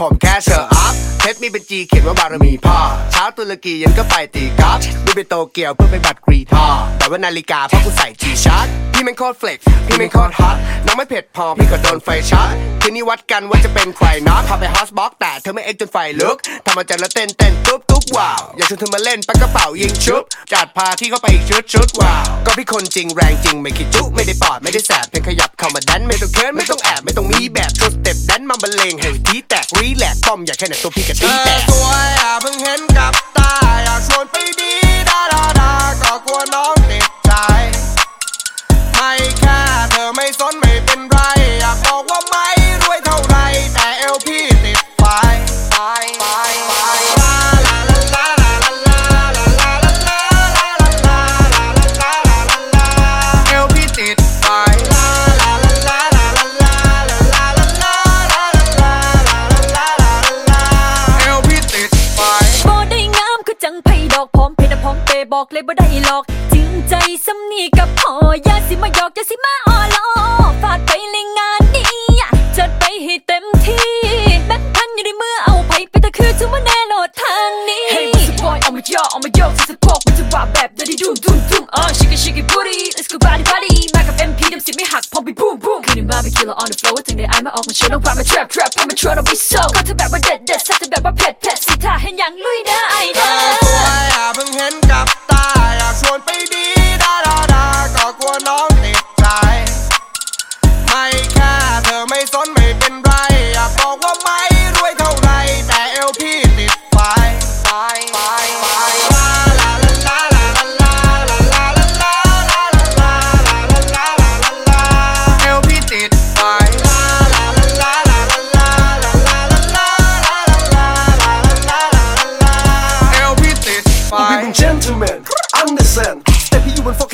ผมแค่เชอร์อัพเพชรมีเป็นจีเขียนว่าบารมีพ่อเช้าตุรกียันก็ไปตีกอล์ฟบินไปโตเกียวเพื่อไปบัตรกรีทอแต่ว่านาฬิกาเพราะกูใส่จีชาร์จพี่แม่งโคตรเฟล็กพี่แม่งโคตรฮอตน้องไม่เผ็ดพอพี่ก็โดนไฟช็อตคืนนี้วัดกันว่าจะเป็นใครน็อตพาไปฮอสบ็อกแต่เธอไม่เอ็กจนไฟลุกทำมาจากแล้วเต้นเต้นตุ๊บตุ๊บว้าวอยากชวนเธอมาเล่นปักกระเป๋ายิงชุบจัดพาที่เข้าไปอีกชุดชุดว้าวก็พี่คนจริงแรงจริงไม่คิดจุไม่ได้ปอดไม่ได้แสบเพียงขยับเข้ามาดันไม่ต้องเคินไม่ต้องแอบไม่ต้องมีแบบโชว์สเต็ปดันมาบรรเลงให้ทีแต รีแลกป้อมอยากแค่ไหนตัวพี่กะทีแตกสวยอ่าเพิ่งเห็นกับ บอกเลยบ่ได้หลอก จริงใจสำนีกับพ่อยาสิมาหยอกอยาสิมาอ้อล้อฟาดไปเลยงานนี้จัดไปให้เต็มที่แบงค์พันอยู่ในมือเอาไปไปแต่คือถึงมาแน่โหลดทางนี้ Hey what's the point เอามาย่อเอามาโยกที่สะโพกมันจะว่าแบบเดินดุ้มดุ้มดุ้มอะ shake it shake booty let's go body body มากับ MP ดำสิไม่หักพอไปบู boom คืนนี้มาไป killer on the floor ถึงได้ไอมาออกมาโชว์ต้องว่ามา trap trap พามาโชว์ต้องไปโซ่ก็เธอแบบว่าเด็ดเด็ดสักเธอแบบว่าเผ็ดเผ็ดสิท่าเห็นอย่างลุยเด้อไอเด้อ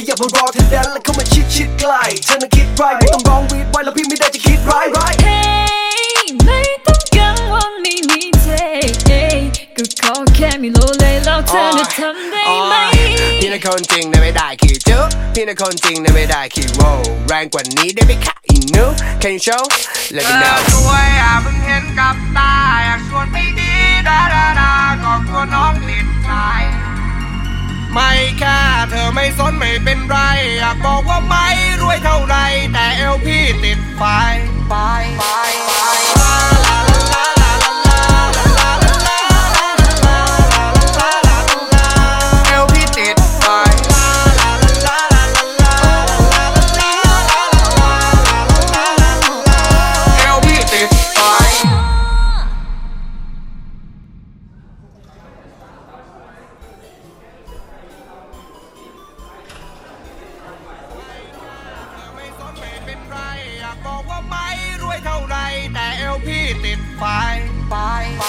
ขยับบนรอเทนแดนแล้วเข้ามาชิดชิดใกล้เธอน่ะคิดไรไม่ต้องร้องวีดไว้แล้วพี่ไม่ได้จะคิดไรไรเฮ้ไม่ต้องกังวลไม่มีเทก็ขอแค่มีโลเลยแล้วเธอจะทำได้ไหมพี่น่ะคนจริงนะไม่ได้ขี้จุ๊พี่น่ะคนจริงนะไม่ได้ขี้โวแรงกว่านี้ได้ไหมคะอีนู Can you show Let me know สวยอะเพิ่งเห็นกับตาอยากชวนไปดีดาดาดาก็กลัวน้องติดใจไม่แค่ เธอไม่สนไม่เป็นไร อยากบอกว่าไม่รวยเท่าไร แต่เอลพี่ติดไฟไฟไฟไฟากบอกว่าไม่รวยเท่าไรแต่เอลพี่ติดไฟไฟไฟ